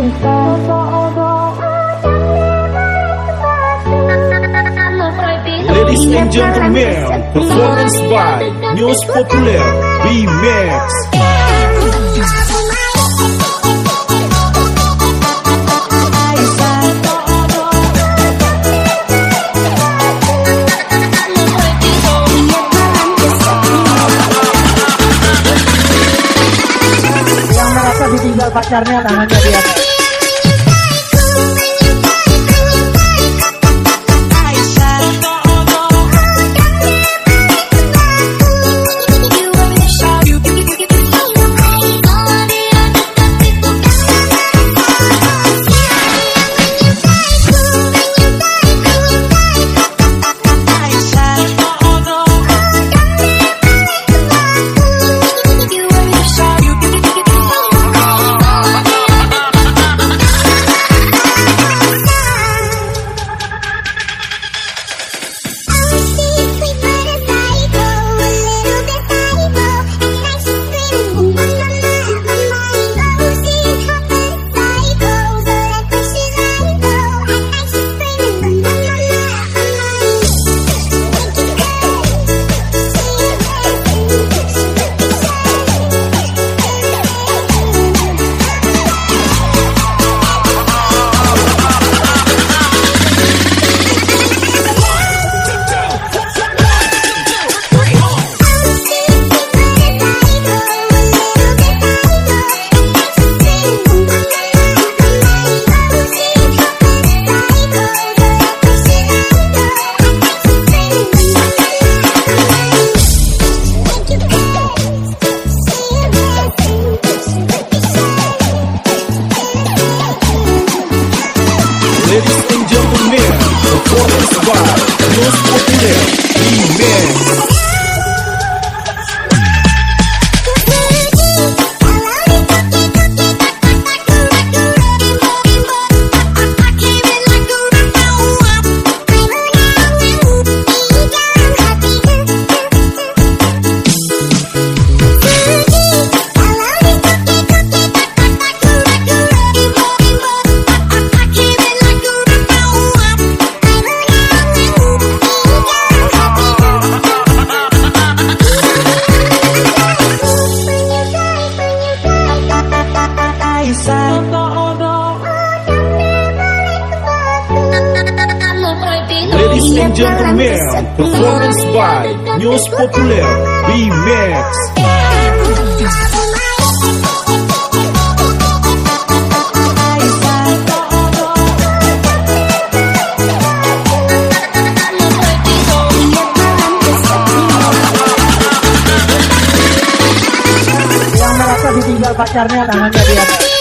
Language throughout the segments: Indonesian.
Ladies and gentlemen, performance by News Popular B-Max. Ditinggal pacarnya tangannya di performance by News Popular B-Max. Ditinggal pacarnya tangannya di atas.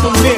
Gentlemen, performance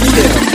Ladies